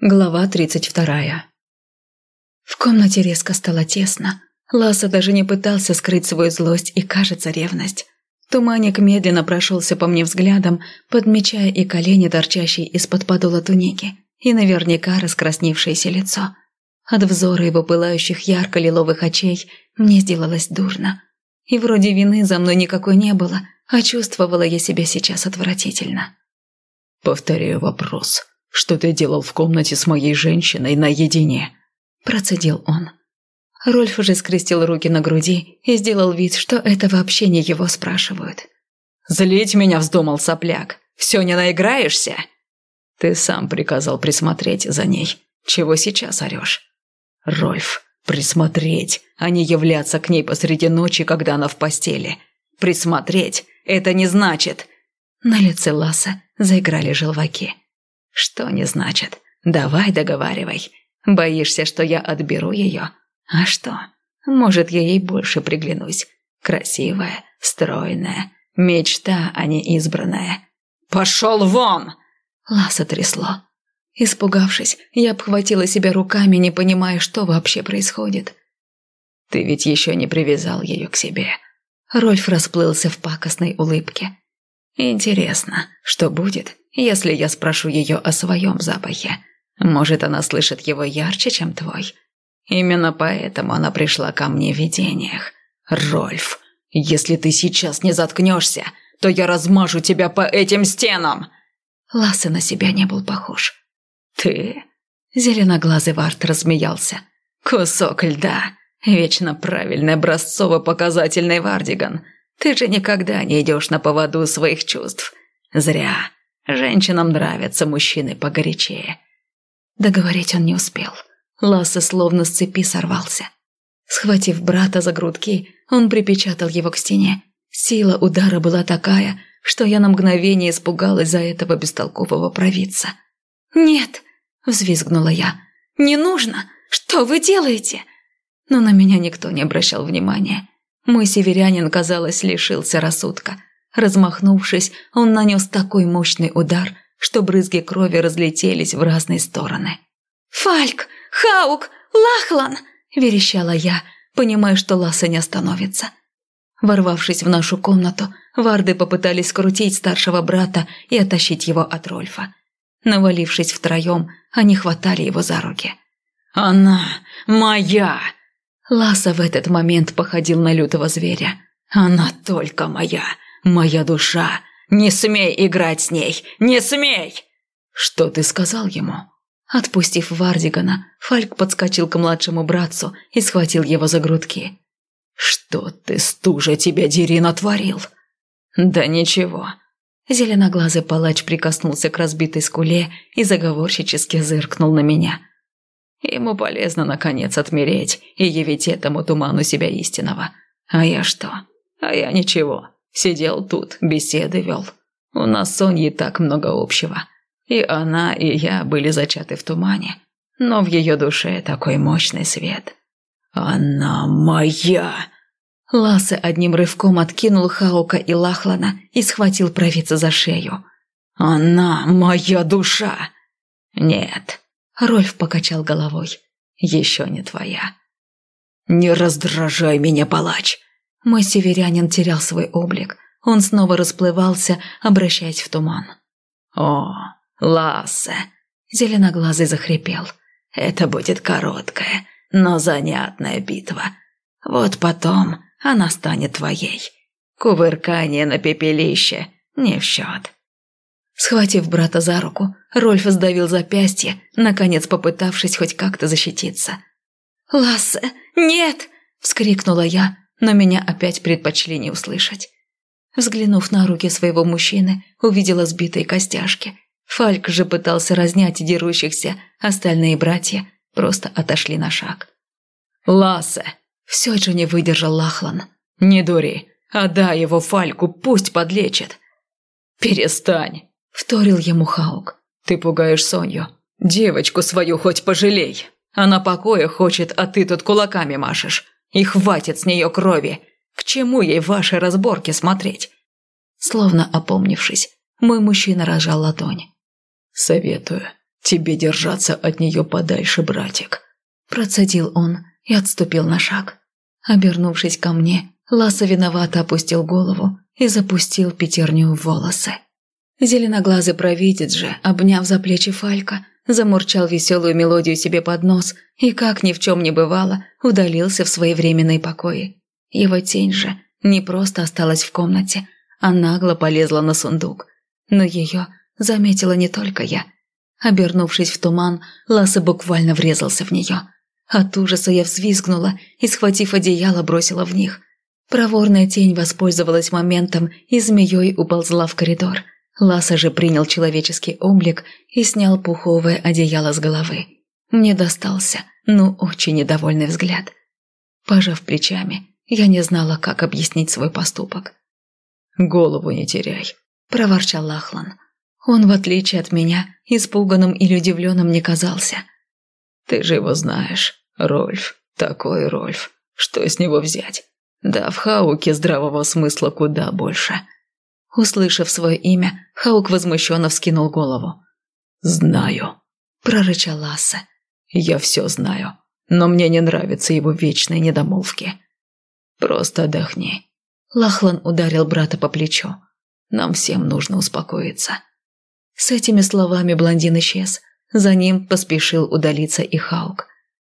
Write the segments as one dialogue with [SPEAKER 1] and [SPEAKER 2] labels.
[SPEAKER 1] Глава 32. В комнате резко стало тесно. Ласа даже не пытался скрыть свою злость и, кажется, ревность. Туманик медленно прошелся по мне взглядом, подмечая и колени, торчащие из-под подола туники, и наверняка раскрасневшееся лицо. От взора его пылающих ярко-лиловых очей мне сделалось дурно. И вроде вины за мной никакой не было, а чувствовала я себя сейчас отвратительно.
[SPEAKER 2] «Повторяю вопрос», что ты делал в комнате с моей женщиной наедине?»
[SPEAKER 1] Процедил он. Рольф уже скрестил руки на груди и сделал вид, что это вообще не его спрашивают.
[SPEAKER 2] «Злить меня вздумал сопляк. Все не наиграешься?» «Ты сам приказал присмотреть за ней. Чего сейчас орешь?» «Рольф, присмотреть, а не являться к ней посреди ночи, когда она в постели. Присмотреть – это не значит...»
[SPEAKER 1] На лице Ласа заиграли желваки. «Что не значит? Давай договаривай. Боишься, что я отберу ее? А что? Может, я ей больше приглянусь. Красивая, стройная, мечта, а не избранная».
[SPEAKER 2] «Пошел вон!»
[SPEAKER 1] Ласа трясло. Испугавшись, я обхватила себя руками, не понимая, что вообще происходит. «Ты ведь еще не привязал ее к себе». Рольф расплылся в пакостной улыбке. «Интересно, что будет, если я спрошу ее о своем запахе. Может, она слышит его ярче, чем твой. Именно поэтому она пришла ко мне в видениях. Рольф, если ты сейчас не заткнешься, то я размажу тебя по этим стенам!» Лассе на себя не был похож. «Ты...» Зеленоглазый Варт размеялся. «Кусок льда. Вечно правильный образцово-показательный Вардиган. Ты же никогда не идешь на поводу своих чувств. Зря. Женщинам нравятся мужчины погорячее. Договорить он не успел. Лассе словно с цепи сорвался. Схватив брата за грудки, он припечатал его к стене. Сила удара была такая, что я на мгновение испугалась за этого бестолкового провидца. «Нет!» – взвизгнула я. «Не нужно! Что вы делаете?» Но на меня никто не обращал внимания. Мой северянин, казалось, лишился рассудка – Размахнувшись, он нанес такой мощный удар, что брызги крови разлетелись в разные стороны. «Фальк! Хаук! Лахлан!» – верещала я, понимая, что Ласса не остановится. Ворвавшись в нашу комнату, варды попытались скрутить старшего брата и оттащить его от Рольфа. Навалившись втроем, они хватали его за руки.
[SPEAKER 2] «Она моя!»
[SPEAKER 1] Ласса в этот момент походил на лютого зверя.
[SPEAKER 2] «Она только моя! «Моя душа! Не смей играть с ней! Не смей!»
[SPEAKER 1] «Что ты сказал ему?» Отпустив Вардигана, Фальк подскочил к младшему братцу и схватил его за грудки.
[SPEAKER 2] «Что ты, стужа, тебя дери натворил?»
[SPEAKER 1] «Да ничего». Зеленоглазый палач прикоснулся к разбитой скуле и заговорщически зыркнул на меня. Ему полезно, наконец, отмереть и явить этому туману себя истинного. А я что? А я ничего. Сидел тут, беседы вел. У нас с Соней так много общего. И она, и я были зачаты в тумане. Но в ее душе такой мощный свет.
[SPEAKER 2] «Она моя!»
[SPEAKER 1] Лассе одним рывком откинул Хаука и Лахлана и схватил провидца за шею.
[SPEAKER 2] «Она моя душа!»
[SPEAKER 1] «Нет», — Рольф покачал головой. «Еще не твоя».
[SPEAKER 2] «Не раздражай меня, палач!»
[SPEAKER 1] Мой северянин терял свой облик. Он снова расплывался, обращаясь в туман.
[SPEAKER 2] «О, Лассе!»
[SPEAKER 1] Зеленоглазый захрипел.
[SPEAKER 2] «Это будет короткая, но занятная битва. Вот потом она станет твоей. Кувыркание на пепелище не в счет».
[SPEAKER 1] Схватив брата за руку, Рольф сдавил запястье, наконец попытавшись хоть как-то защититься. «Лассе, нет!» – вскрикнула я, но меня опять предпочли не услышать. Взглянув на руки своего мужчины, увидела сбитые костяшки. Фальк же пытался разнять дерущихся, остальные братья просто отошли на шаг.
[SPEAKER 2] «Лассе!»
[SPEAKER 1] – все же не выдержал Лахлан.
[SPEAKER 2] «Не дури, отдай его Фальку, пусть подлечит!» «Перестань!» – вторил ему Хаук. «Ты пугаешь Соню. Девочку свою хоть пожалей. Она покоя хочет, а ты тут кулаками машешь. И хватит с нее крови. К чему ей ваши разборки смотреть?»
[SPEAKER 1] Словно опомнившись, мой мужчина разжал ладонь.
[SPEAKER 2] «Советую. Тебе держаться от нее подальше, братик.
[SPEAKER 1] Процедил он и отступил на шаг. Обернувшись ко мне, Ласса виновато опустил голову и запустил пятерню в волосы. Зеленоглазый провидец же, обняв за плечи Фалька, замурчал веселую мелодию себе под нос и, как ни в чем не бывало, удалился в свои временные покои. Его тень же не просто осталась в комнате, а нагло полезла на сундук. Но ее заметила не только я. Обернувшись в туман, Ласса буквально врезался в нее. От ужаса я взвизгнула и, схватив одеяло, бросила в них. Проворная тень воспользовалась моментом и змеей уползла в коридор. Ласса же принял человеческий облик и снял пуховое одеяло с головы. Мне достался, ну, очень недовольный взгляд. Пожав плечами, я не знала, как объяснить свой поступок.
[SPEAKER 2] «Голову не теряй», –
[SPEAKER 1] проворчал Лахлан. Он, в отличие от меня, испуганным или удивленным не казался.
[SPEAKER 2] «Ты же его знаешь, Рольф, такой Рольф, что с него взять? Да в Хауке здравого смысла куда больше».
[SPEAKER 1] Услышав свое имя, Хаук возмущенно вскинул голову.
[SPEAKER 2] «Знаю», – прорычал Лассе. «Я все знаю, но мне не нравятся его вечные недомолвки. Просто отдохни».
[SPEAKER 1] Лахлан ударил брата по плечу. «Нам всем нужно успокоиться». С этими словами блондин исчез. За ним поспешил удалиться и Хаук.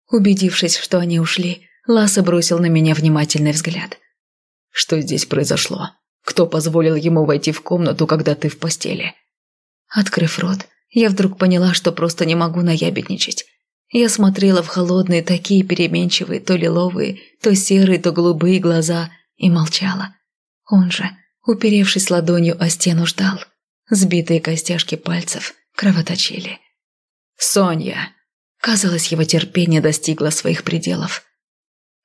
[SPEAKER 1] Убедившись, что они ушли, Ласса бросил на меня внимательный взгляд.
[SPEAKER 2] «Что здесь произошло?» Кто позволил ему войти в комнату, когда ты в постели?»
[SPEAKER 1] Открыв рот, я вдруг поняла, что просто не могу наябедничать. Я смотрела в холодные, такие переменчивые, то лиловые, то серые, то голубые глаза и молчала. Он же, уперевшись ладонью о стену, ждал. Сбитые костяшки пальцев кровоточили.
[SPEAKER 2] «Соня!»
[SPEAKER 1] Казалось, его терпение достигло своих пределов.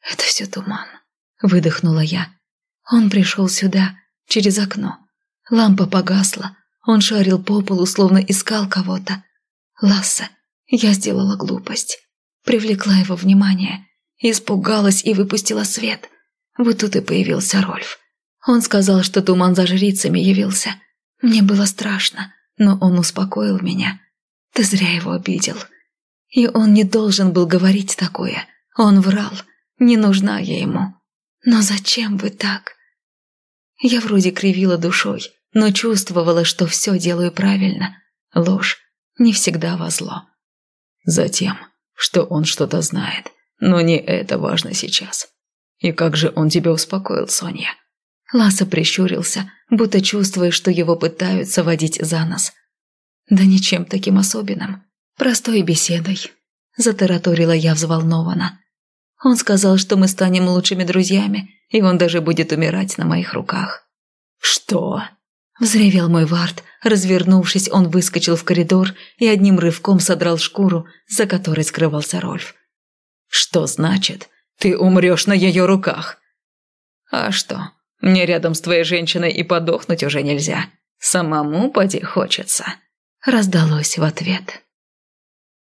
[SPEAKER 1] «Это все туман», — выдохнула я. «Он пришел сюда, через окно. Лампа погасла. Он шарил по полу, словно искал кого-то. Ласса, я сделала глупость. Привлекла его внимание. Испугалась и выпустила свет. Вот тут и появился Рольф. Он сказал, что туман за жрицами явился. Мне было страшно, но он успокоил меня. Ты зря его обидел. И он не должен был говорить такое. Он врал. Не нужна я ему. Но зачем вы так? Я вроде кривила душой, но чувствовала, что все делаю правильно. Ложь не всегда во зло.
[SPEAKER 2] Затем, что он что-то знает, но не это важно сейчас. И как же он тебя успокоил, Соня?
[SPEAKER 1] Ласа прищурился, будто чувствуя, что его пытаются водить за нос. Да ничем таким особенным. Простой беседой. Затараторила я взволнованно. Он сказал, что мы станем лучшими друзьями, и он даже будет умирать на моих руках».
[SPEAKER 2] «Что?»
[SPEAKER 1] Взревел мой вард. Развернувшись, он выскочил в коридор и одним рывком содрал шкуру, за которой скрывался Рольф.
[SPEAKER 2] «Что значит? Ты умрешь на ее руках?» «А что? Мне рядом с твоей женщиной и подохнуть уже нельзя. Самому поди хочется».
[SPEAKER 1] Раздалось в ответ.